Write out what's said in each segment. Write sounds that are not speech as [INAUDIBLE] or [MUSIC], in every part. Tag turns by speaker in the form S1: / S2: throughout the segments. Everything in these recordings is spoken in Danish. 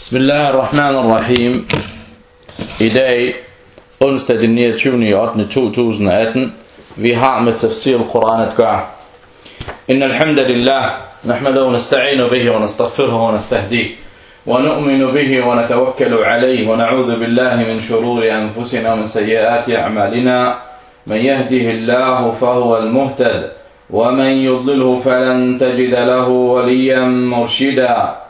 S1: Bismillahirrahmanirrahim. I dag, onsdag den 29. 8. 2018, vi har med tafsir al-Quran at gøre. إن الحمد لله نحمده ونستعين به ونستغفره ونستهديه ونؤمن به ونتوكل عليه ونعوذ بالله من شرور أنفسنا ومن سيئات أعمالنا من يهده الله فهو المهتد ومن يضلله فلن تجد له وليا مرشدا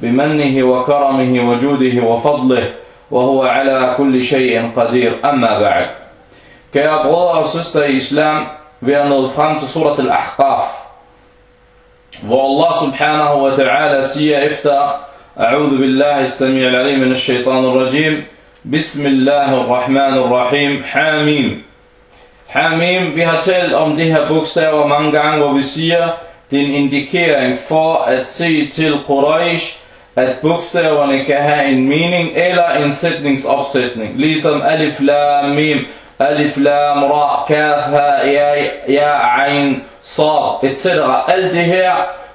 S1: بمنه وكرمه وجوده وفضله وهو على كل شيء قدير. أما بعد كي أبغض أسسة إسلام بأن نضفهم سورة الأحقاف. والله سبحانه وتعالى سيا إفتى أعوذ بالله السميع العليم من الشيطان الرجيم. بسم الله الرحمن الرحيم. حاميم. حاميم بها تل أم ديها بوكسة ومانغان وبسية din indikering for at se til Quraysh at bogstaverne kan have en mening eller en sætningsopsætning. Ligesom alif, lam, mim, alif, lam, ra, kaf, ha, ya, ya, ain, sad, etc. Alt det her,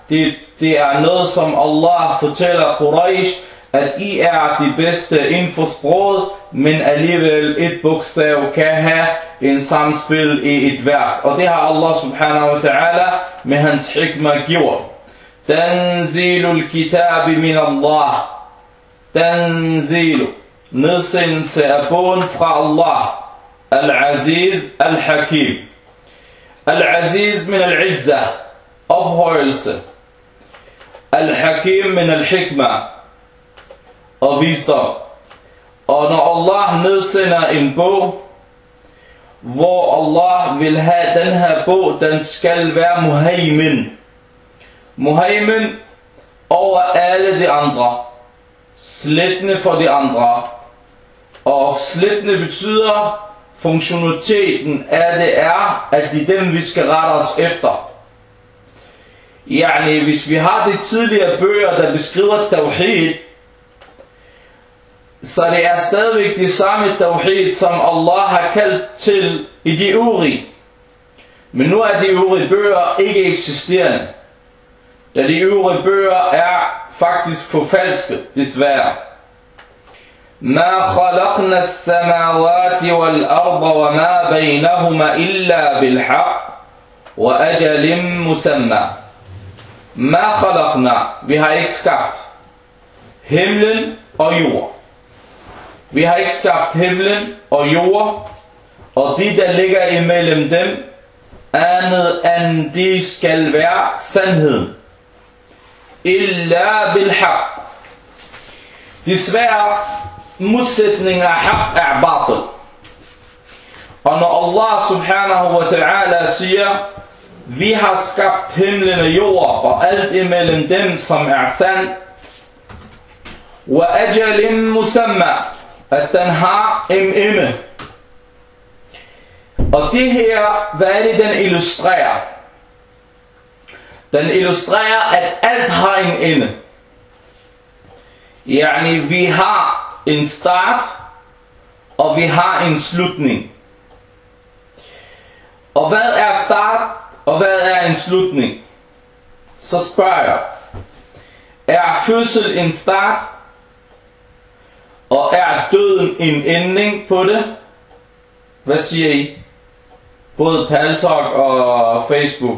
S1: det, det er noget, som Allah fortæller Quraysh, at I er de bedste inden for sproget, men alligevel et bogstav kan have en samspil i et vers. Og det har Allah subhanahu wa ta'ala med hans hikma gjort. Tanzilul kitabi min Allah. Tanzilu. Nedsendelse af bogen fra Allah. Al-Aziz Al-Hakim. Al-Aziz min al-Izza. Ophøjelse. Al-Hakim min al-Hikmah og visdom. Og når Allah nedsender en bog, hvor Allah vil have den her bog, den skal være muhaymin. Muhaymin over alle de andre. Slættende for de andre. Og slættende betyder, funktionaliteten af det er, at det er dem, vi skal rette os efter. Yani, hvis vi har de tidligere bøger, der beskriver tawhid, så det er stadigvæk det samme tawhid, som Allah har kaldt til i de øvrige. Men nu er de øvrige bøger ikke eksisterende Da de øvrige bøger er faktisk forfalsket, desværre. ما خلقنا السماوات والأرض وما بينهما إلا بالحق وأجل مسمى ما خلقنا Vi har ikke skabt himlen og jord. Vi har ikke skabt himlen og jord, og de, der ligger imellem dem, andet end de skal være sandheden. Illa bil haq. Desværre, modsætningen af haq er batil. Og når Allah subhanahu wa ta'ala siger, vi har skabt himlen og jord, og alt imellem dem, som er sand, ajalin musamma, at den har en ende. Og det her, hvad er det, den illustrerer? Den illustrerer, at alt har en ende. Yani, vi har en start, og vi har en slutning. Og hvad er start, og hvad er en slutning? Så spørger jeg, er fødsel en start, og er døden en ending på det? Hvad siger I? Både Paltalk og Facebook.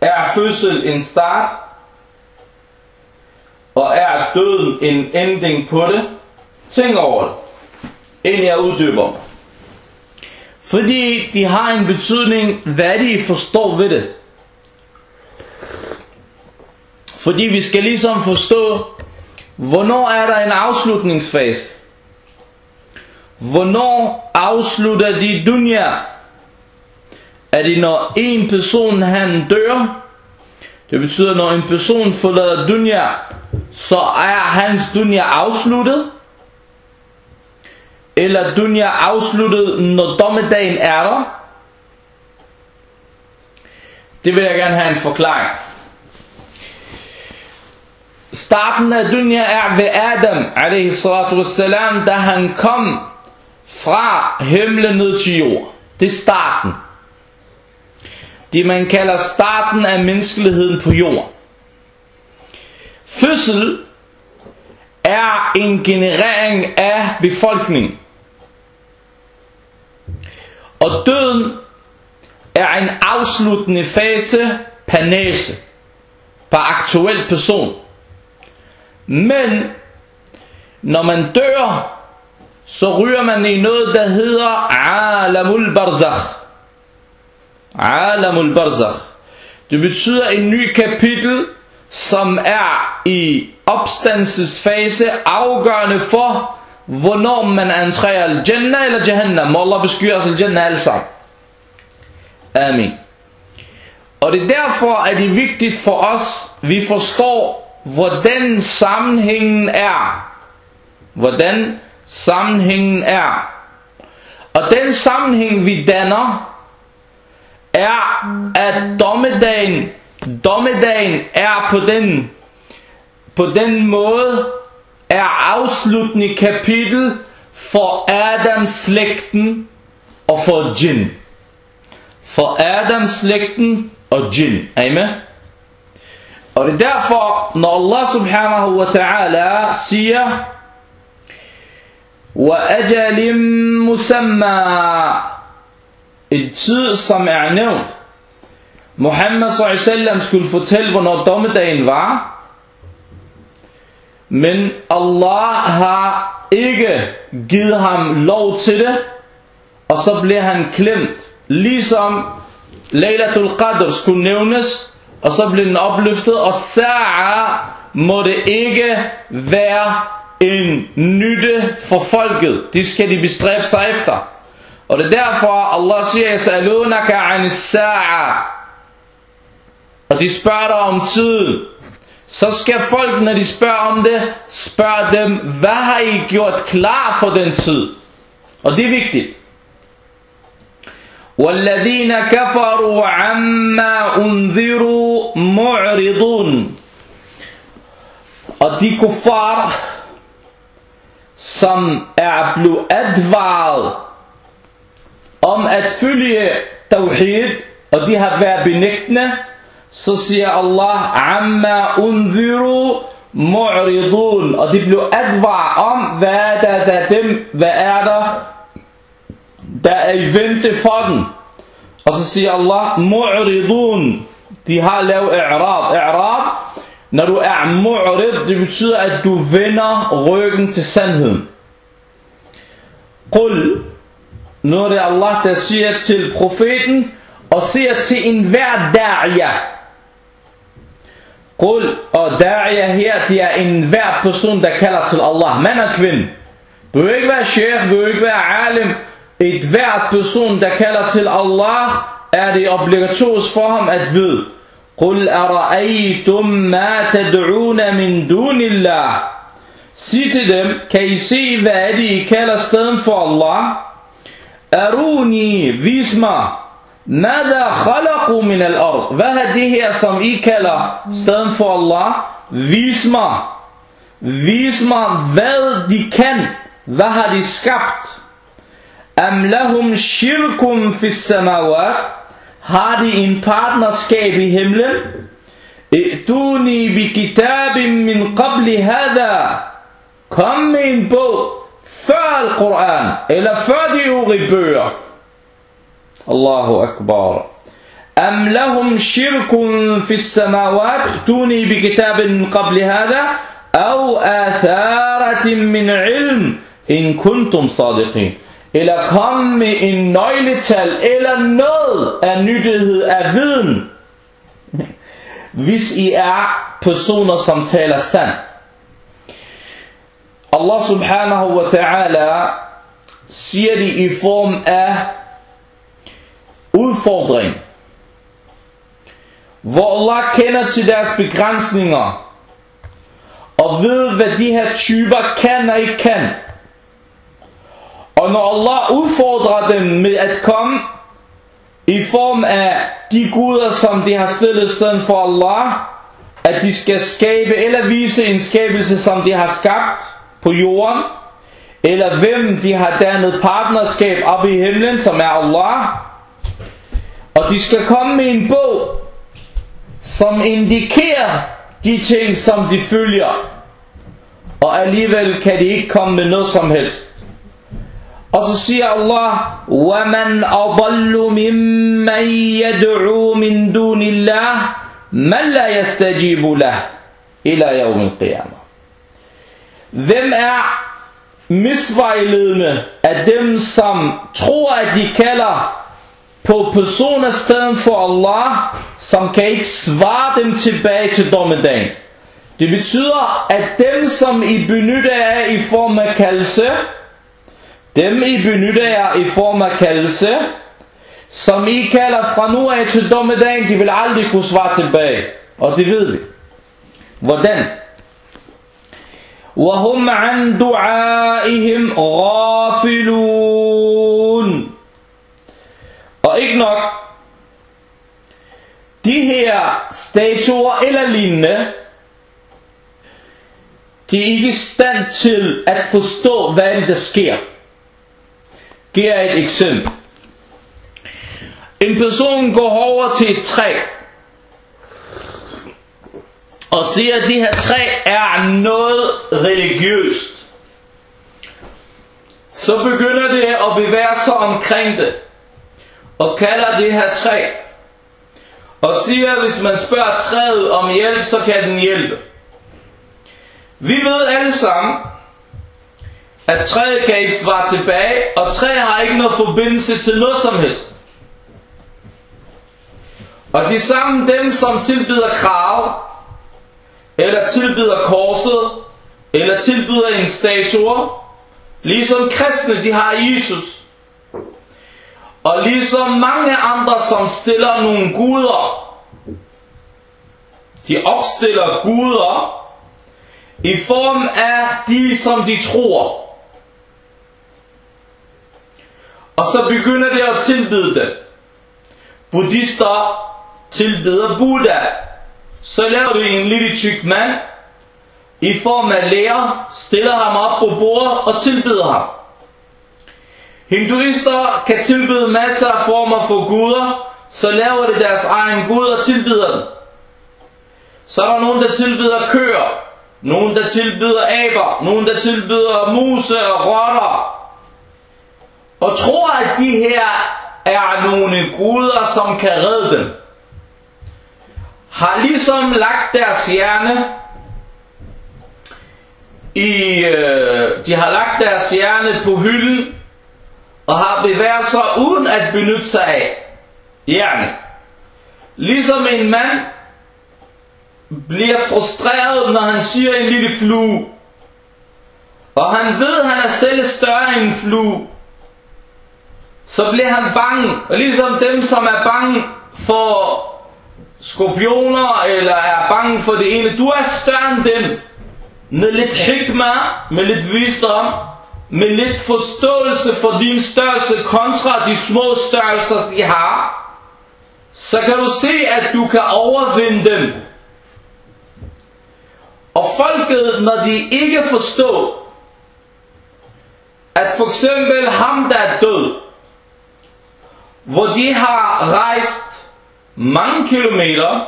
S1: Er fødsel en start? Og er døden en ending på det? Tænk over det, inden jeg uddyber. Fordi de har en betydning, hvad de forstår ved det. Fordi vi skal ligesom forstå, hvornår er der en afslutningsfase. Hvornår afslutter de dunja? At det når en person han dør? Det betyder når en person forlader dunya, så er hans dunya afsluttet. Eller dunya afsluttet når dommedagen er der. Det vil jeg gerne have en forklaring. Starten af dunya er ved Adam, alaihi salatu wassalam, da han kom fra himlen ned til jord. Det er starten. Det man kalder starten af menneskeligheden på jord. Fødsel er en generering af befolkningen. Og døden er en afsluttende fase per næse, per aktuel person. Men når man dør, så ryger man i noget, der hedder Alamul Barzakh. Alamul Barzakh. Det betyder en ny kapitel, som er i opstandelsesfase afgørende for, hvornår man entrerer al-Jannah eller Jahannam. Må Allah beskyre os al-Jannah alle sammen. Amen. Og det er derfor, at det er vigtigt for os, vi forstår, hvordan sammenhængen er. Hvordan sammenhængen er. Og den sammenhæng, vi danner, er, at dommedagen, dommedagen er på den, på den måde, er afsluttende kapitel for Adams slægten og for Jinn. For Adams slægten og Jinn. Er I med? Og det er derfor, når Allah subhanahu wa ta'ala siger, وَأَجَلٍ مُسَمَّى en tid, som er nævnt. Muhammad s.a.v. skulle fortælle, hvornår dommedagen var. Men Allah har ikke givet ham lov til det. Og så bliver han klemt. Ligesom Laylatul Qadr skulle nævnes. Og så blev den opløftet. Og sa'a må det ikke være en nytte for folket. De skal de bestræbe sig efter. Og det er derfor, Allah siger, Yas'alunaka anis sa'a. Og de spørger dig om tiden. Så skal folk, når de spørger om det, spørge dem, hvad har I gjort klar for den tid? Og det er vigtigt. والذين كفروا عما أنذروا معرضون Og de kuffar, som er blevet advaret om at følge tawhid, og de har været benægtende, så siger Allah, amma undhiru mu'ridun, og de blev advaret om, hvad er der, der dem, hvad er der, der er i vente for den. Og så siger Allah, mu'ridun, de har lavet i'rab. I'rab, når du er mu'rid, det betyder, at du vender ryggen til sandheden. Qul, noget af Allah, der siger til profeten, og siger til enhver da'ya. Qul og da'ya her, det er enhver person, der kalder til Allah, mand og kvinde. Du vil ikke være sheikh, du vil ikke være alim. Et hvert person, der kalder til Allah, er det obligatorisk for ham at vide. Qul ara'aytum ma tad'una min dunillah. Sig til dem, kan I se, hvad er det, I kalder stedet for Allah? أروني فيسما ماذا خلقوا من الأرض؟ فهذه هي سم إيكالا استنفو الله فيسما. فيسما ذادي كان ذهدي سكبت. أم لهم شرك في السماوات؟ هذه إن partnership في هملا ائتوني بكتاب من قبل هذا. كم من بوت før Al-Quran, eller før de øvrige bøger. Allahu Akbar. أم لهم شرك في السماوات توني بكتاب من قبل هذا أو آثارة من علم إن كنتم صادقين eller kom med en nøgletal eller noget af nyttighed af viden, [LAUGHS] hvis I er personer, som taler sand. Allah subhanahu wa ta'ala siger det i form af udfordring, hvor Allah kender til deres begrænsninger, og ved, hvad de her typer kan og ikke kan. Og når Allah udfordrer dem med at komme i form af de guder, som de har stillet stedet for Allah, at de skal skabe eller vise en skabelse, som de har skabt på jorden, eller hvem de har dannet partnerskab op i himlen, som er Allah, og de skal komme med en bog, som indikerer de ting, som de følger, og alligevel kan de ikke komme med noget som helst. Og så siger Allah, وَمَنْ أَضَلُّ مِمَّنْ يَدْعُو مِنْ دُونِ اللَّهِ مَنْ لَا يَسْتَجِيبُ لَهُ إِلَى يَوْمِ الْقِيَامَةِ Hvem er misvejledende af dem, som tror, at de kalder på personer stedet for Allah, som kan ikke svare dem tilbage til dommedagen. Det betyder, at dem, som I benytter af i form af kaldelse, dem I benytter jer i form af kaldelse, som I kalder fra nu af til dommedagen, de vil aldrig kunne svare tilbage. Og det ved vi. Hvordan? وهم عن دعائهم غافلون Og ikke nok, de her statuer eller lignende, de er ikke i stand til at forstå, hvad det der sker. Giver et eksempel. En person går over til et træ, og siger, at de her tre er noget religiøst. Så begynder det at bevæge sig omkring det, og kalder det her træ, og siger, at hvis man spørger træet om hjælp, så kan den hjælpe. Vi ved alle sammen, at træet kan ikke svare tilbage, og træet har ikke noget forbindelse til noget som helst. Og de samme dem, som tilbyder krav, eller tilbyder korset, eller tilbyder en statue, ligesom kristne, de har Jesus. Og ligesom mange andre, som stiller nogle guder, de opstiller guder i form af de, som de tror. Og så begynder de at tilbyde dem. Buddhister tilbyder Buddha. Så laver du en lille tyk mand i form af lærer, stiller ham op på bordet og tilbyder ham. Hinduister kan tilbyde masser af former for guder, så laver de deres egen gud og tilbyder den. Så er der nogen, der tilbyder køer, nogen, der tilbyder aber, nogen, der tilbyder muse og rotter. Og tror, at de her er nogle guder, som kan redde dem. Har ligesom lagt deres hjerne i, øh, de har lagt deres hjerne på hylden og har bevæget sig uden at benytte sig af hjernen. Ligesom en mand bliver frustreret, når han siger en lille flue. Og han ved, at han er selv større end en flue. Så bliver han bange. Og ligesom dem, som er bange for skorpioner, eller er bange for det ene. Du er større end dem. Med lidt hikma, med lidt visdom, med lidt forståelse for din størrelse kontra de små størrelser, de har. Så kan du se, at du kan overvinde dem. Og folket, når de ikke forstår, at for eksempel ham, der er død, hvor de har rejst mange kilometer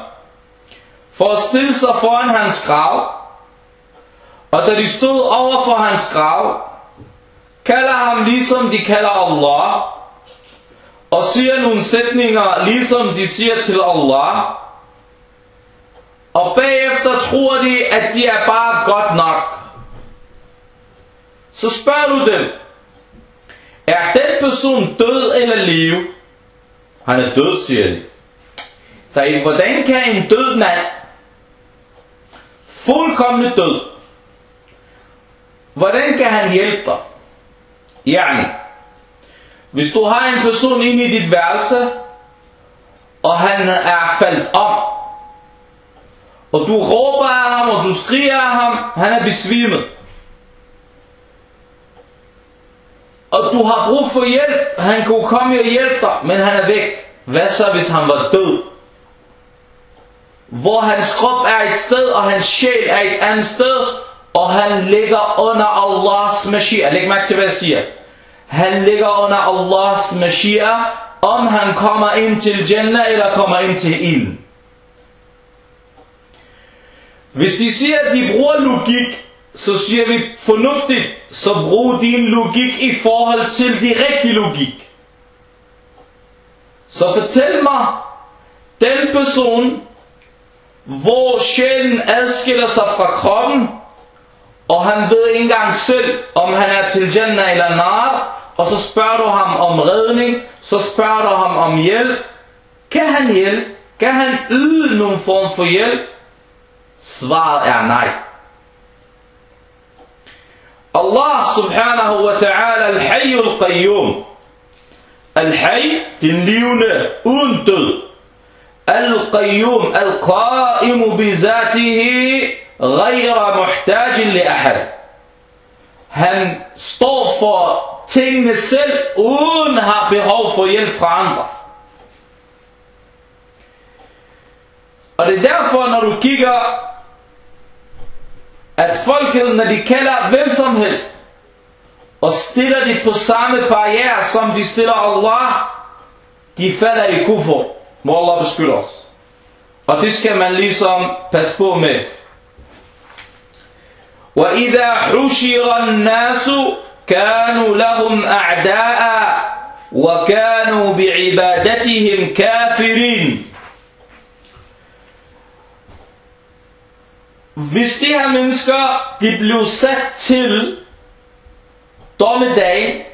S1: for at stille sig foran hans grav, og da de stod over for hans grav, kalder ham ligesom de kalder Allah, og siger nogle sætninger ligesom de siger til Allah, og bagefter tror de, at de er bare godt nok. Så spørger du dem, er den person død eller liv? Han er død, siger de. Der hvordan kan en død mand, fuldkommen død, hvordan kan han hjælpe dig? Yani, hvis du har en person inde i dit værelse, og han er faldt om, og du råber af ham, og du skriger af ham, han er besvimet. Og du har brug for hjælp, han kunne komme og hjælpe dig, men han er væk. Hvad så, hvis han var død? Hvor hans krop er et sted, og hans sjæl er et andet sted, og han ligger under Allahs mashia. Læg mærke til, hvad jeg siger. Han ligger under Allahs mashia, om han kommer ind til Jannah eller kommer ind til ilden. Hvis de siger, at de bruger logik, så siger vi fornuftigt, så brug din logik i forhold til de rigtige logik. Så fortæl mig, den person, hvor sjælen adskiller sig fra kroppen, og han ved ikke engang selv, om han er til Jannah eller nar, og så spørger du ham om redning, så spørger du ham om hjælp. Kan han hjælpe? Kan han yde nogen form for hjælp? Svaret er nej. Allah subhanahu wa ta'ala al-hayy al-qayyum. Al-hayy, den levende, uden død. Al-qayyum, al-qa'imu bi zatihi, li ahad. Han står for tingene selv, uden at have behov for hjælp fra andre. Og det er derfor, når du kigger, at folket, når de kalder hvem som helst, og stiller de på samme barriere, som de stiller Allah, de falder i kuffer. Må Allah beskytte os. Og det skal man ligesom passe på med. وَإِذَا حُشِرَ النَّاسُ كانوا لهم أعداء وكانوا بعبادتهم كافرين Hvis de her mennesker, de blev sat til dommedag,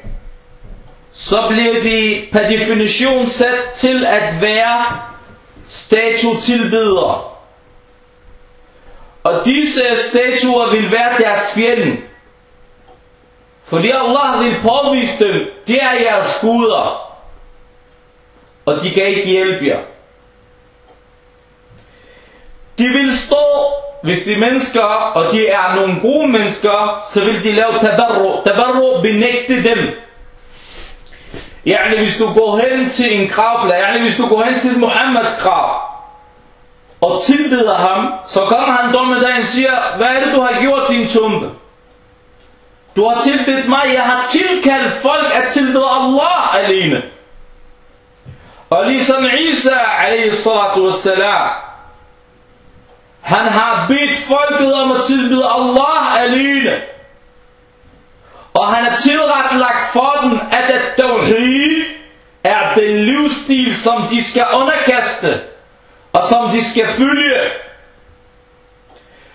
S1: så bliver de per definition sat til at være statuetilbedere. Og disse statuer vil være deres fjende. Fordi Allah vil påvise dem, det er jeres guder. Og de kan ikke hjælpe jer. De vil stå, hvis de mennesker, og de er nogle gode mennesker, så vil de lave tabarru. Tabarru benægte dem. Yani hvis du går hen til en gravplads, yani hvis du går hen til Muhammeds grav, og tilbeder ham, så kommer han dommedagen og siger, hvad er det du har gjort din tumpe? Du har tilbedt mig, jeg har tilkaldt folk at tilbede Allah alene. Og ligesom Isa, alaihi salatu wassalam, han har bedt folket om at tilbede Allah alene. Og han har tilretlagt for dem, at at tawhid er som de skal underkaste, og som de skal følge.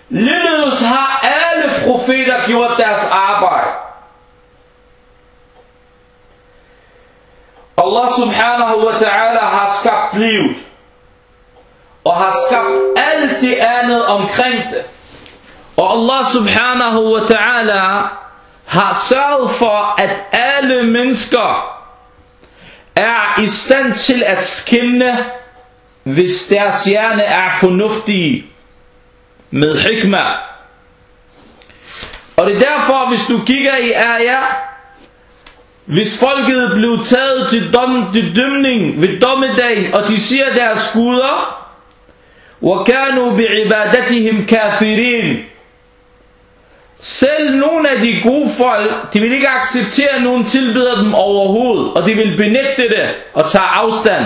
S1: Ligeledes har alle profeter gjort deres arbejde. Allah subhanahu wa ta'ala har skabt livet. Og har skabt alt det andet omkring det. Og Allah subhanahu wa ta'ala har sørget for, at alle mennesker er i stand til at skinne, hvis deres hjerne er fornuftige med hikma. Og det er derfor, hvis du kigger i ayah, hvis folket blev taget til, dom, til dømning ved dommedagen, og de siger deres guder, وَكَانُوا بِعِبَادَتِهِمْ كَافِرِينَ Selv nogle af de gode folk, de vil ikke acceptere, at nogen tilbeder dem overhovedet, og de vil benægte det og tage afstand.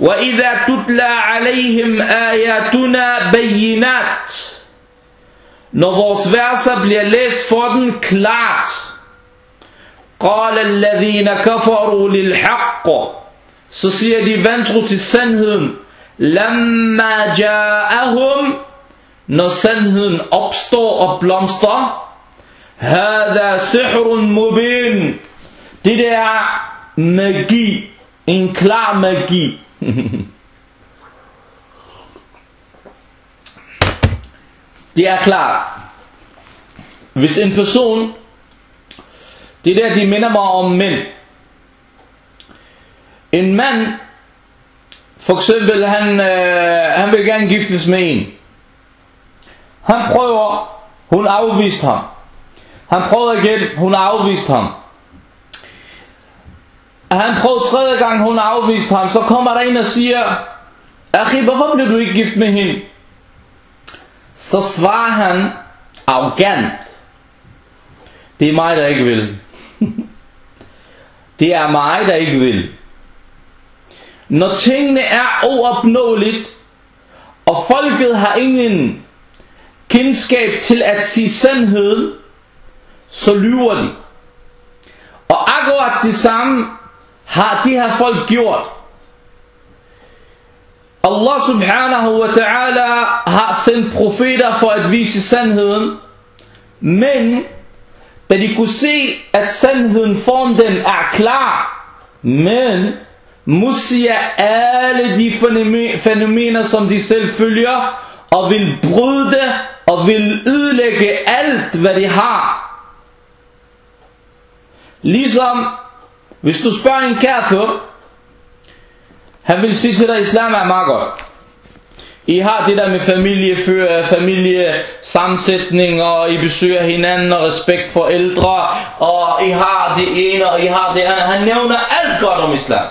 S1: وإذا تتلى عليهم آياتنا بينات Når vores verser bliver læst for den klart قال الذين كفروا للحق Så siger de vantro til sandheden lamma ja'ahum, når sandheden opstår og blomstrer, hada sihrun mubin, det der er magi, en klar magi. [LAUGHS] det er klart. Hvis en person, det der de minder mig om mænd. En mand, for eksempel han, øh, han vil gerne giftes med en. Han prøver, hun afviste ham. Han prøvede igen, hun afviste ham. Han prøvede tredje gang, hun afviste ham. Så kommer der en og siger, Akhi, hvorfor blev du ikke gift med hende? Så svarer han arrogant. Det er mig, der ikke vil. [LAUGHS] det er mig, der ikke vil. Når tingene er uopnåeligt, og folket har ingen kendskab til at sige sandheden, så lyver de. Og akkurat det samme har de her folk gjort. Allah subhanahu wa ta'ala har sendt profeter for at vise sandheden, men da de kunne se, at sandheden foran dem er klar, men musier alle de fænomener, som de selv følger, og vil bryde det, og vil ødelægge alt, hvad de har. Ligesom, hvis du spørger en kafir, han vil sige til dig, at islam er meget godt. I har det der med familiefører, øh, familiesammensætning, og I besøger hinanden, og respekt for ældre, og I har det ene, og I har det andet. Han nævner alt godt om islam.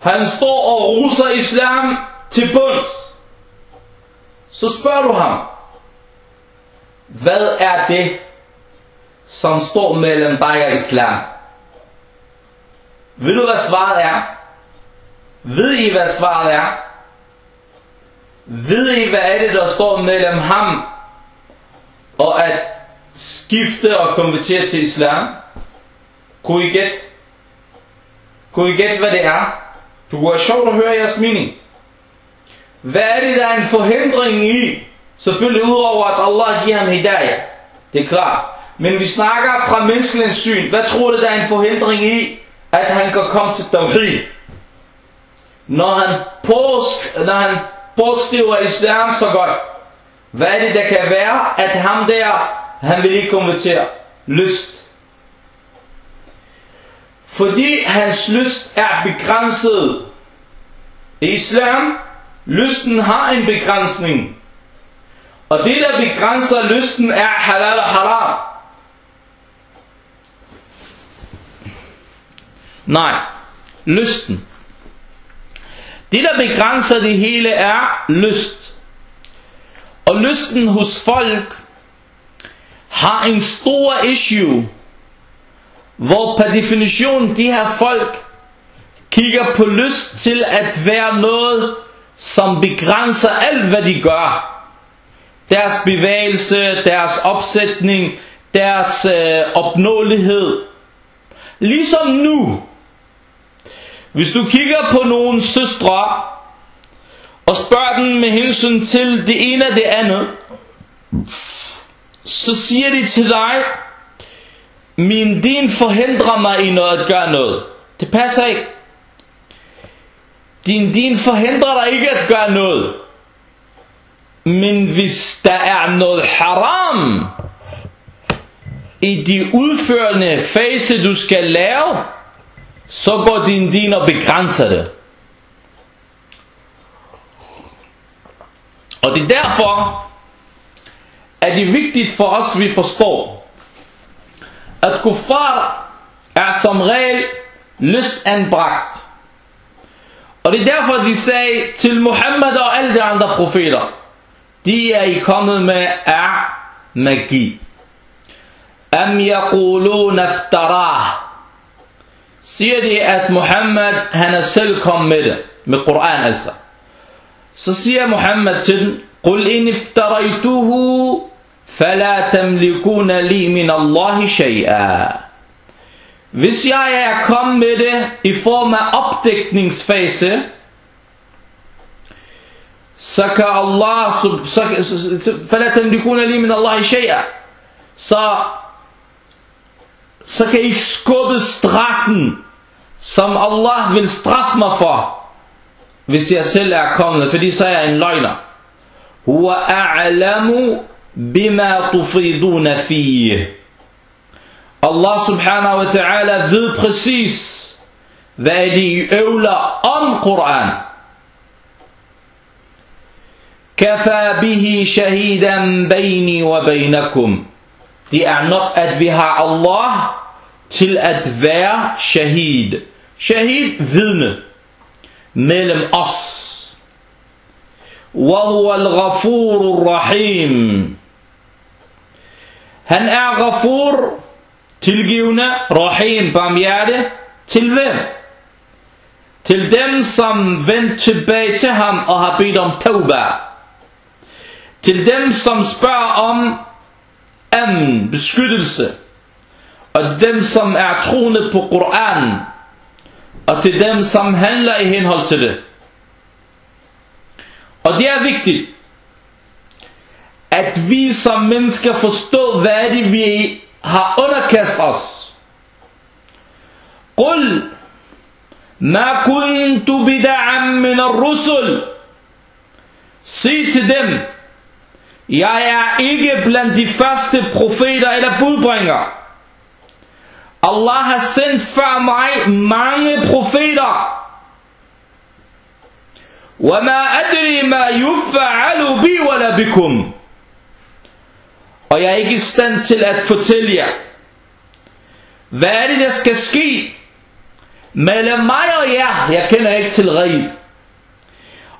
S1: Han står og ruser islam til bunds. Så spørger du ham, hvad er det, som står mellem dig og islam? Ved du, hvad svaret er? Ved I, hvad svaret er? Ved I, hvad er det, der står mellem ham og at skifte og konvertere til islam? Kunne I gætte? Kunne I gætte, hvad det er? Du kunne være sjovt at høre jeres mening. Hvad er det, der er en forhindring i? Selvfølgelig udover, at Allah giver ham hidayah. Det er klart. Men vi snakker fra menneskelig syn. Hvad tror du, der er en forhindring i, at han kan komme til tawhid? Når han, påsk, når han påskriver islam så godt, hvad er det, der kan være, at ham der, han vil ikke konvertere? Lyst. Fordi hans lyst er begrænset. I islam, lysten har en begrænsning. Og det, der begrænser lysten, er halal og haram. Nej, lysten. Det, der begrænser det hele, er lyst. Og lysten hos folk har en stor issue, hvor per definition de her folk kigger på lyst til at være noget, som begrænser alt, hvad de gør. Deres bevægelse, deres opsætning, deres øh, opnåelighed. Ligesom nu, hvis du kigger på nogle søstre, og spørger dem med hensyn til det ene og det andet, så siger de til dig, min din forhindrer mig i noget at gøre noget. Det passer ikke. Din din forhindrer dig ikke at gøre noget. Men hvis der er noget haram i de udførende fase du skal lave, så går din din og begrænser det. Og det er derfor, at det er vigtigt for os, at vi forstår, at kuffar er som regel lystanbragt. Og det er derfor, de sagde til Muhammed og alle de andre profeter, de er I kommet med er magi. Am yaqulun aftarah siger de, at Muhammad, han er selv kommet med det, med Koran altså. Så siger Muhammad til dem, قل إن افتريته فلا تملكون لي من الله شيئا Hvis jeg er kommet med det i form af opdækningsfase, så kan Allah, så, så, så, فَلَا تَمْلِكُونَ لِي مِنَ اللَّهِ شَيْئًا Så, så kan I ikke skubbe straffen, som Allah vil straffe mig for, hvis jeg selv er kommet, fordi så er jeg en løgner. هُوَ أَعْلَمُ بِمَا تُفِيدُونَ فِيهِ Allah subhanahu wa ta'ala ved præcis, hvad de øvler om Koran. Kafa bihi shahidan bayni wa baynakum. Det er nok, at vi har Allah til at være shahid. Shahid, vidne, mellem os. وهو الغفور الرحيم Han er ghafur, tilgivende, rahim, barmhjerte, til hvem? Til dem, som vendte tilbage til ham og har bedt om tauba. Til dem, som spørger om amn, beskyttelse. Og dem, som er troende på Koran. Og til dem, som handler i henhold til det. Og det er vigtigt, at vi som mennesker forstår, hvad det vi har underkastet قل ما كنت بدعا من الرسل سي تدم يا يا ايجي بلان دي فاست بروفيتا إلى بولبرينغا الله سنت فا معي ماني بروفيتا وما ادري ما يفعل بي ولا بكم Og jeg er ikke i stand til at fortælle jer, hvad er det, der skal ske mellem mig og jer? Jeg kender ikke til rig.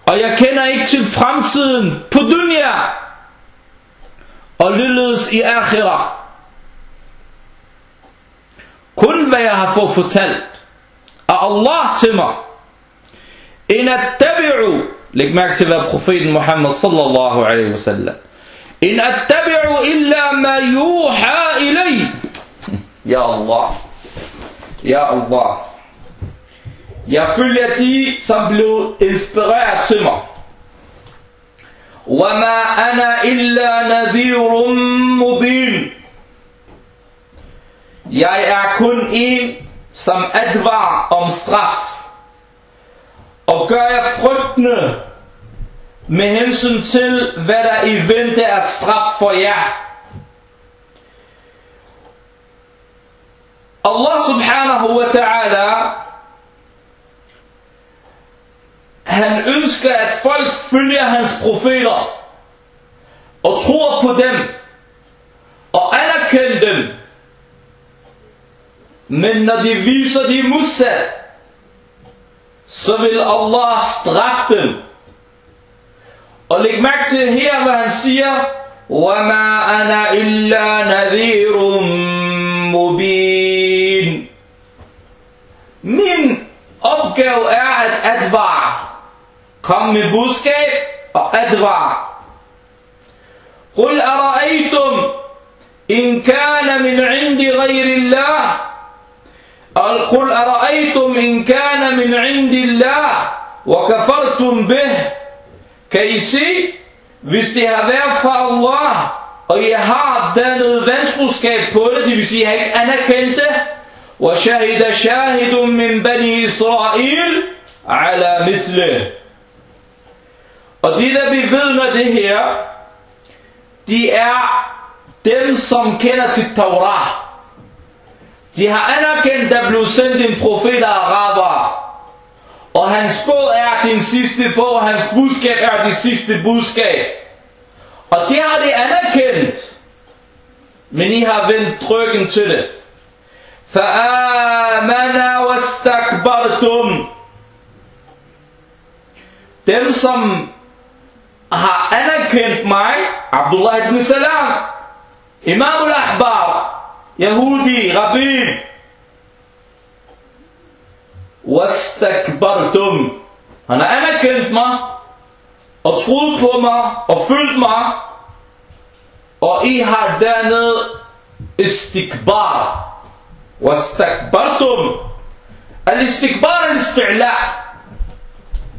S1: Og jeg kender ikke til fremtiden på dunya. Og lilledes i akhirah. Kun hvad jeg har fået fortalt af Allah til mig. In at tabi'u. Læg mærke til, hvad profeten Muhammad sallallahu alaihi wasallam إن أتبع إلا ما يوحى إلي. [LAUGHS] يا الله. يا الله. يا فلتي سبلو إنسبريت سما وما أنا إلا نذير مبين. يا er kun en, som advarer om straf. Og gør jeg med hensyn til, hvad der i vente er straf for jer. Allah subhanahu wa ta'ala, han ønsker, at folk følger hans profeter, og tror på dem, og anerkender dem. Men når de viser de modsat, så vil Allah straffe dem. Og læg mærke til her, hvad han siger. وَمَا أَنَا إِلَّا نَذِيرٌ مُبِينٌ Min opgave er at advare. Kom med budskab og advare. قُلْ أَرَأَيْتُمْ إِنْ كَانَ مِنْ عِنْدِ غَيْرِ اللَّهِ قل أرأيتم إن كان من عند الله وكفرتم به Kan I se, hvis det har været fra Allah, og I har dannet vanskabskab på det, det vil sige, at I ikke anerkendt det, وشهد شاهد من بني إسرائيل على مثله. Og de der bevidner det her, de er dem, som kender til Torah. De har anerkendt, der blev sendt en profet af araber. Og hans bog er den sidste bog, og hans budskab er det sidste budskab. Og det har de anerkendt. Men I har vendt ryggen til det. فَآمَنَا وَاسْتَكْبَرْتُمْ Dem som har anerkendt mig, Abdullah ibn Salam, Imam al-Ahbar, Yahudi, Rabbin, وَاسْتَكْبَرْتُمْ Han har anerkendt mig, og troet på mig, og følt mig, og I har dannet istikbar. وَاسْتَكْبَرْتُمْ Al-istikbar al-isti'la.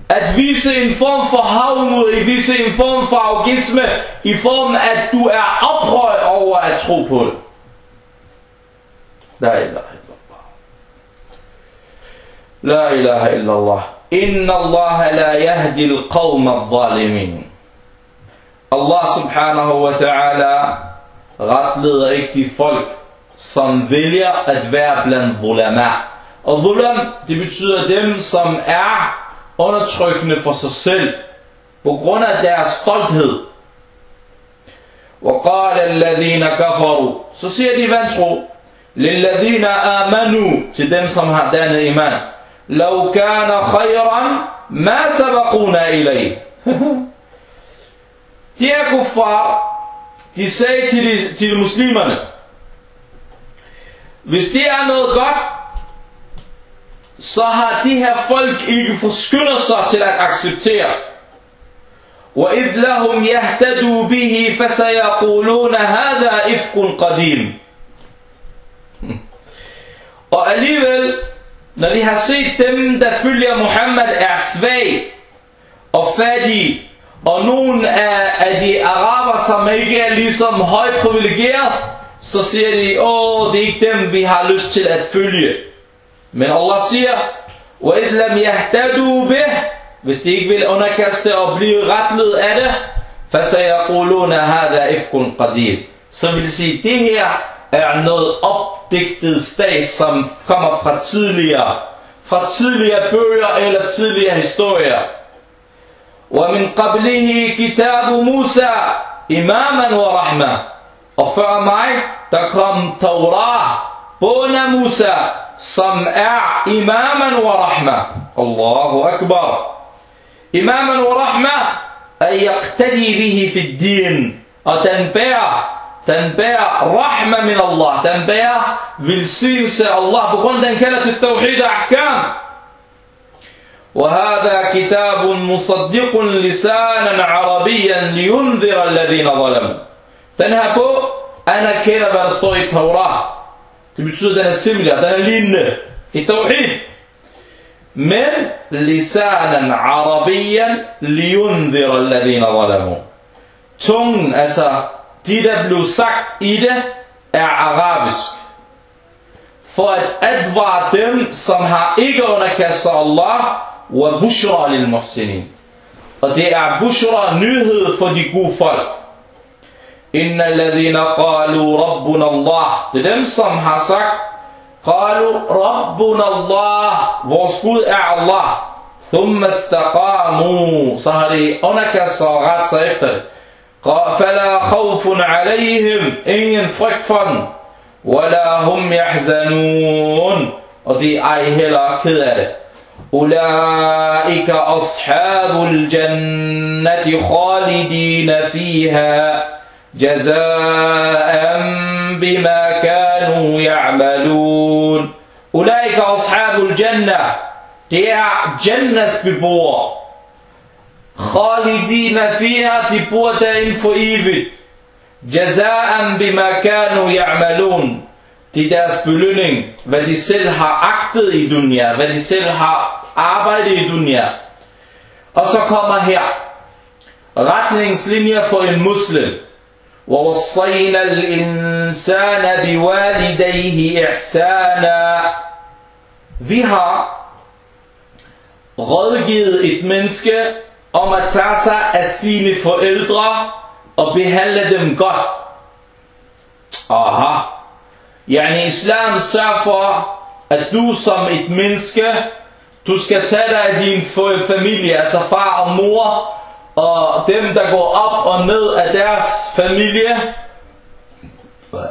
S1: at vise en form for havmod, at vise en form for augisme, i form at du er oprørt over at tro på det. Der er ikke La ilaha illallah. Inna Allah la yahdi al-qawma al-zalimin. Allah subhanahu wa ta'ala retleder ikke de folk, som vælger at være blandt ulama. Og zulam, det betyder dem, som er undertrykkende for sig selv, på grund af deres stolthed. وقال الذين كفروا så siger de vantro للذين آمنوا til dem som har dannet iman لو كان خيرا ما سبقونا إليه de er kuffar de sagde til, de, til muslimerne hvis det er noget godt så har de her folk ikke forskyndet sig til at acceptere. وَإِذْ لَهُمْ يَهْتَدُوا بِهِ فَسَيَقُولُونَ هَذَا إِفْقٌ قَدِيمٌ Og alligevel, når de har set dem, der følger Muhammad, er svag og fattige, og nogle af, af de araber, som ikke er ligesom højt privilegeret, så siger de, åh, det er ikke dem, vi har lyst til at følge. Men Allah siger, وَإِذْ لَمْ يَهْتَدُوا بِهِ Hvis de ikke vil underkaste og blive retlet af det, فَسَيَقُولُونَ هَذَا إِفْكٌ قَدِيمٌ Så vil de sige, det her er noget opdigtet stat, som kommer fra tidligere, fra tidligere bøger eller tidligere historier. وَمِنْ قَبْلِهِ كِتَابُ مُوسَى إِمَامًا وَرَحْمًا Og før mig, der kom Torah, både Musa, som er imaman wa rahma. Allahu akbar. Imaman wa rahma, at yaqtadi bihi fi din. Og den bærer, تنبيع رحمة من الله. تنبيع فلسيسة الله. بغندن كانت التوحيد أحكام. وهذا كتاب مصدق لسانا عربيا لينذر الذين ظلموا. تنهكو؟ أنا كده برستوي التوراة. تبتسو دانا السملة دانا لين. التوحيد. من؟ لسانا عربيا لينذر الذين ظلموا. تون أسا De, der blev sagt i det, er arabisk. For at advare dem, som har ikke underkastet Allah, wa bushra lil muhsinin. Og det er bushra nyhed for de gode folk. Inna alladhina qalu rabbuna Allah. Det er dem, som har sagt, qalu rabbuna Allah. Vores Gud er Allah. Thumma istaqamu. Så har de underkastet og ret sig efter det. فلا خوف عليهم Ingen frygt ولا هم يحزنون. Og de er ej أولئك أصحاب الجنة خالدين فيها جزاء بما كانوا يعملون. أولئك أصحاب الجنة. Det er Jannas. Khalidina fiha, de bor derinde for evigt. Jazaan bima kanu ya'malun. Det er deres belønning, hvad de selv har agtet i dunya, hvad de selv har arbejdet i dunya. Og så kommer her retningslinjer for en muslim. ووصينا الإنسان بوالديه إحسانا Vi har rådgivet et menneske om at tage sig af sine forældre og behandle dem godt. Aha. Yani islam sørger for, at du som et menneske, du skal tage dig af din familie, altså far og mor, og dem der går op og ned af deres familie,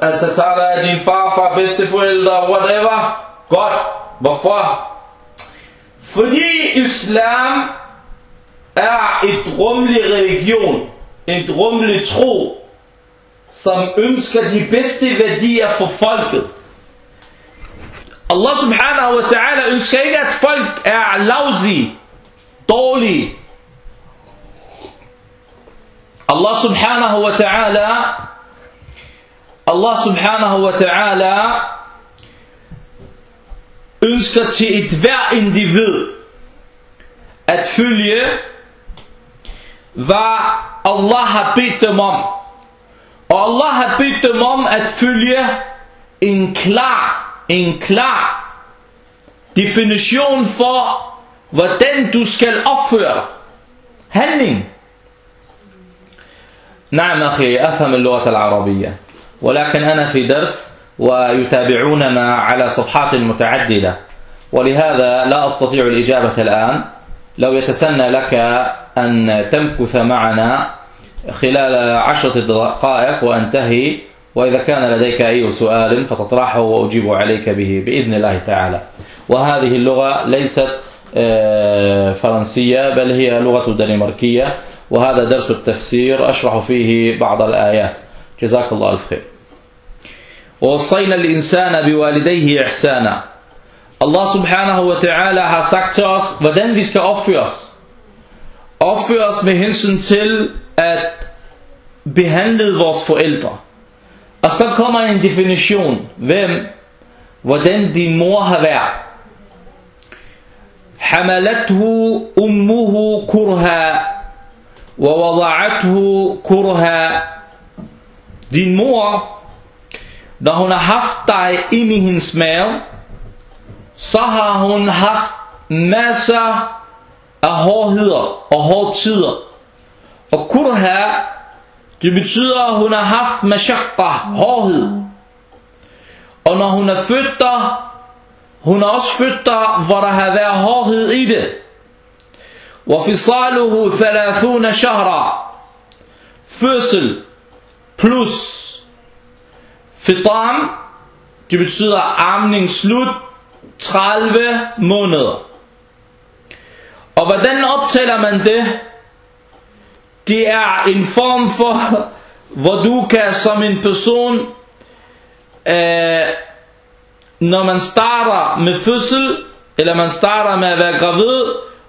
S1: altså tager dig af din farfar, bedsteforældre, whatever, godt. Hvorfor? Fordi islam er et rummelig religion, en rummelig tro, som ønsker de bedste værdier for folket. Allah subhanahu wa ta'ala ønsker ikke, at folk er lousy, dårlige. Allah subhanahu wa ta'ala Allah subhanahu wa ta'ala ønsker til et hver individ at følge, hvad Allah har bedt dem om. Og Allah har bedt dem om at følge en klar, en klar definition for, hvordan du skal opføre handling. نعم أخي أفهم اللغة العربية ولكن أنا في درس ويتابعوننا على صفحات متعددة ولهذا لا أستطيع الإجابة الآن لو يتسنى لك أن تمكث معنا خلال عشرة دقائق وأنتهي وإذا كان لديك أي سؤال فتطرحه وأجيب عليك به بإذن الله تعالى. وهذه اللغة ليست فرنسية بل هي لغة دنماركية وهذا درس التفسير أشرح فيه بعض الآيات. جزاك الله الف خير ووصينا الإنسان بوالديه إحسانا. Allah subhanahu wa ta'ala har sagt til os, hvordan vi skal opføre os. Opføre os med hensyn til at behandle vores forældre. Og så kommer en definition, hvem, hvordan din mor har været. حملته أمه كرها ووضعته كرها Din mor, når hun har haft dig ind i hendes mave, så har hun haft masser af hårdheder og hårdtider. Og kurha, det betyder, at hun har haft mashakka, hårdhed. Og når hun er født der, hun er også født der, hvor der har været hårdhed i det. وفصاله ثلاثون شهرا fødsel plus fitam det betyder amning slut 30 måneder. Og hvordan optæller man det? Det er en form for hvor du kan som en person øh, når man starter med fødsel eller man starter med at være gravid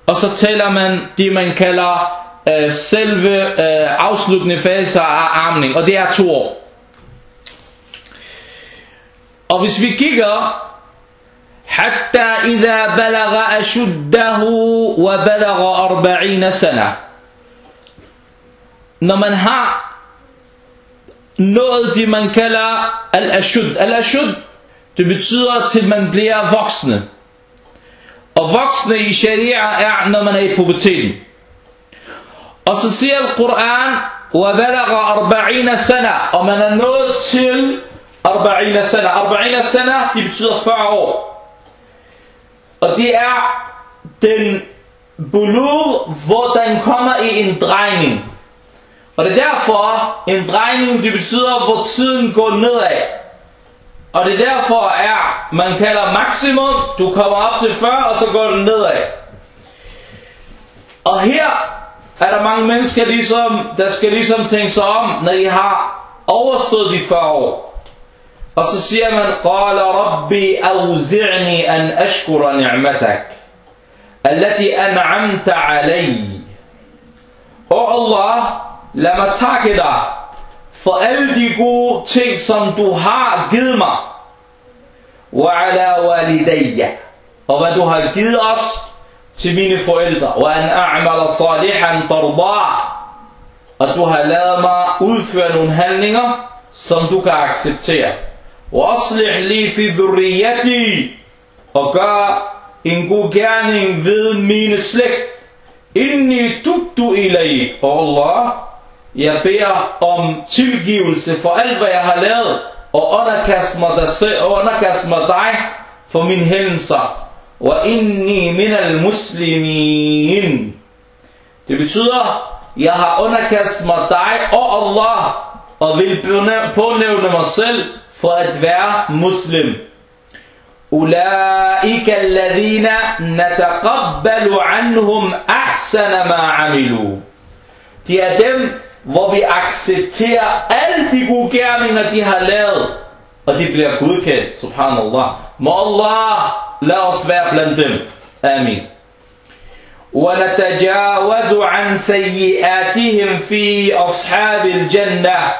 S1: og så tæller man det man kalder øh, selve øh, afsluttende faser af amning og det er to år. Og hvis vi kigger حتى إذا بلغ أشده وبلغ أربعين سنة når man har nået det man kalder al-ashud al-ashud det betyder til man bliver voksne og voksne i sharia er når man er i puberteten og så siger Al-Quran سَنَةً og man er nået til 40 sana. 40 sana, det betyder 40 år. Og det er den bulur, hvor den kommer i en drejning. Og det er derfor, en drejning, det betyder, hvor tiden går nedad. Og det er derfor, er, man kalder maksimum, du kommer op til 40, og så går den nedad. Og her er der mange mennesker, ligesom, der skal ligesom tænke sig om, når I har overstået de 40 år. Siger man, قال ربي أوزعني أن أشكر نعمتك التي أنعمت علي. Og Allah, lad mig takke dig for alle de gode ting, som du har givet mig. وعلى والدي. Og hvad du har givet os til mine forældre. وأن أعمل صالحا ترضاه. Og du har lavet mig udføre nogle handlinger, som du kan acceptere. وأصلح لي في ذريتي og gør en god gerning ved mine slægt. Inni tubtu ilay. Og Allah, jeg beder om tilgivelse for alt, hvad jeg har lavet, og underkast mig dig, og underkast mig dig for mine hændelser. Og inni minal muslimin. Det betyder, jeg har underkastet mig dig og Allah, og vil pånævne mig selv for at være muslim. أولئك الذين نتقبل عنهم أحسن ما عملوا. De er dem, hvor vi accepterer alle de gode gerninger, de har lavet, og de bliver godkendt, subhanallah. Må Allah lad os være blandt dem. Amin. ونتجاوز عن سيئاتهم في أصحاب الجنة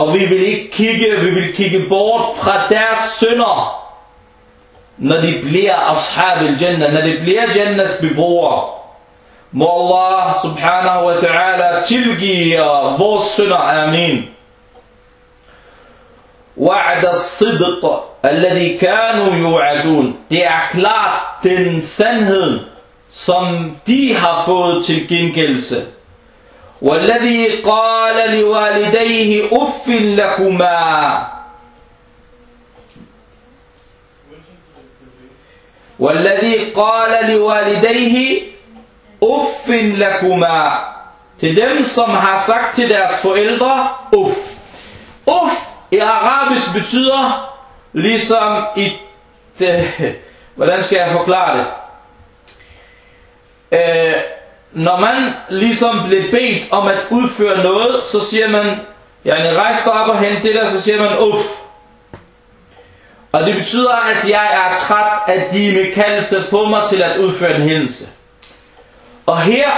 S1: og vi vil ikke kigge, vi vil kigge bort fra deres synder. når de bliver ashab al-jannah, når de bliver jannas beboere. Må Allah subhanahu wa ta'ala tilgive vores synder. Amin. وعد الصدق الذي كانوا يوعدون Det er klart den sandhed, som de har fået til gengældelse. والذي قال لوالديه أف لكما والذي قال لوالديه أف لكما til dem, som har sagt til deres forældre, uff. Uff i arabisk betyder, ligesom i, det, hvordan skal jeg forklare det? Øh, når man ligesom bliver bedt om at udføre noget, så siger man, jeg rejs dig op og hent det der, så siger man, uff. Og det betyder, at jeg er træt af dine kaldelser på mig til at udføre en hændelse. Og her,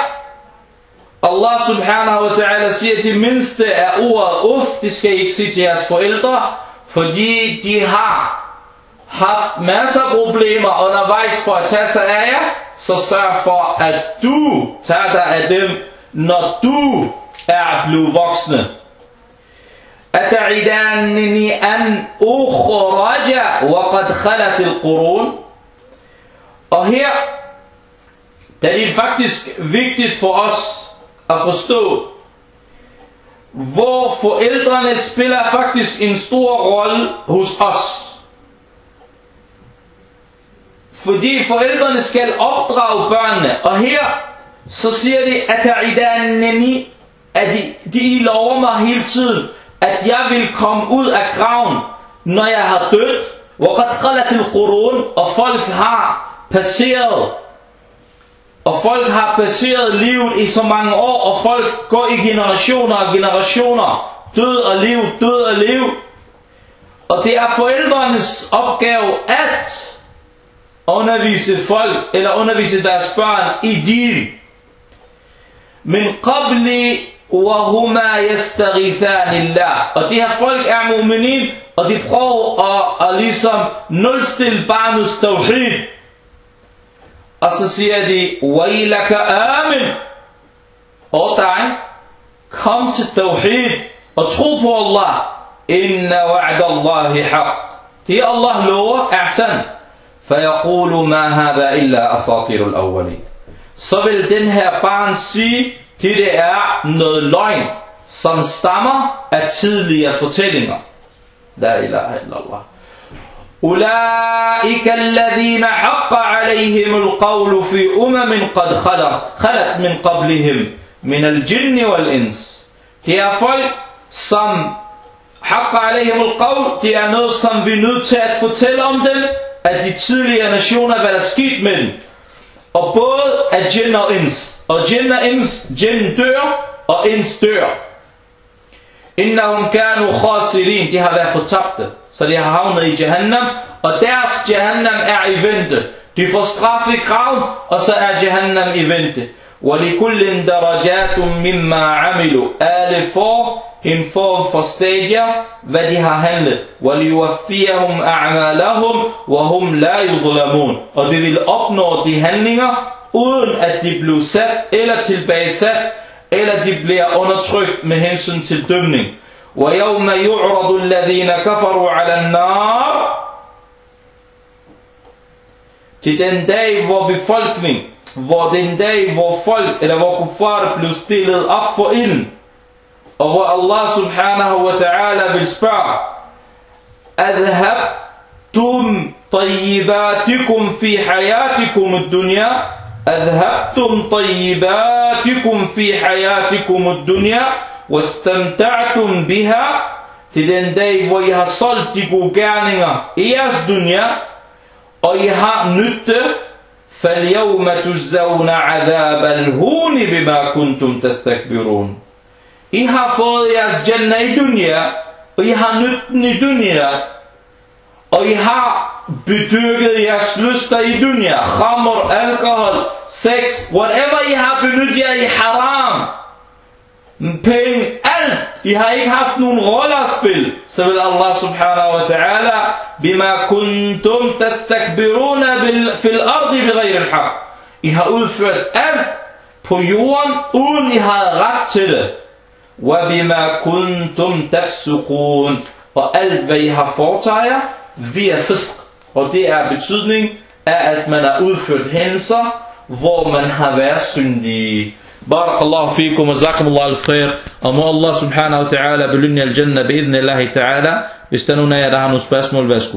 S1: Allah subhanahu wa ta'ala siger, at det mindste af ordet uff, det skal I ikke sige til jeres forældre, fordi de har haft masser af problemer undervejs for at tage sig af jer, så sørg for, at du tager dig af dem, når du er blevet voksne. أتعدانني أن أخرج وقد خلت القرون Og her, der er det faktisk vigtigt for os at forstå, hvor forældrene spiller faktisk en stor rolle hos os. Fordi forældrene skal opdrage børnene. Og her, så siger de, at der i dag at de, de lover mig hele tiden, at jeg vil komme ud af graven, når jeg har dødt. وقد til القرون og folk har passeret og folk har passeret livet i så mange år, og folk går i generationer og generationer. Død og liv, død og liv. Og det er forældrenes opgave at undervise folk, eller undervise deres børn i din. Men qabli وهما يستغيثان الله og de her folk er mu'minin og de prøver at, at ligesom nulstille barnets tawhid og så siger de wailaka amin og dig kom til tawhid og tro på Allah inna wa'da Allahi haq det Allah lover er sand فيقول ما هذا إلا أساطير الأولين så vil den her barn sige det, det er noget løgn, som stammer af tidligere fortællinger. La ilaha illallah. أولئك الذين حق عليهم القول في أمم قد خلت, خلت من قبلهم من الجن والإنس Det er folk, som حق عليهم القول, det er noget, som vi er nødt til at fortælle om dem, at de tidligere nationer, hvad der skidt med dem. Og både af jinn og ins. Og jinn og ins, jinn dør, og ins dør. Innahum kanu khasirin, de har været fortabte. Så de har havnet i Jahannam, og deres Jahannam er i vente. De får straf i krav, og så er Jahannam i vente. ولكل درجات مما عملوا alle får en form for stadier, hvad de har handlet. وَلِيُوَفِّيَهُمْ أَعْمَالَهُمْ وَهُمْ لَا يُظْلَمُونَ Og det vil opnå de handlinger, uden at de bliver sat eller tilbagesat, eller de bliver undertrykt med hensyn til dømning. وَيَوْمَ يُعْرَضُ الَّذِينَ كَفَرُوا عَلَى النَّارِ Til den dag, hvor befolkning, hvor den dag, hvor folk, eller hvor kuffar blev stillet op for ilden, og hvor Allah subhanahu wa ta'ala vil spørge, أذهبتم طيباتكم في حياتكم الدنيا أذهبتم طيباتكم في حياتكم الدنيا واستمتعتم بها til den dag, hvor I har solgt de gode gerninger i jeres dunya, og I har nytte, فاليوم تجزون عذاب الهون بما كنتم تستكبرون إها فولياس جنة دنيا إها نتن دنيا إها betyget jeres lyster i dunya, khamr, alkohol, sex, whatever I har benyttet jer i haram, penge, I har ikke haft nogen rollerspil, så vil Allah subhanahu wa ta'ala, bima kuntum tastakbiruna fil ardi bighayr al-haq. I har udført alt på jorden, uden I havde ret til det. Wa bima kuntum tafsuqun. Og alt hvad I har foretaget, via fisk. Og det er betydning af, at man har udført hændelser, hvor man har været syndig. بارك الله فيكم وجزاكم الله الخير أما الله سبحانه وتعالى بلني الجنة بإذن الله تعالى استنونا يا رهان وسبسم الباسكو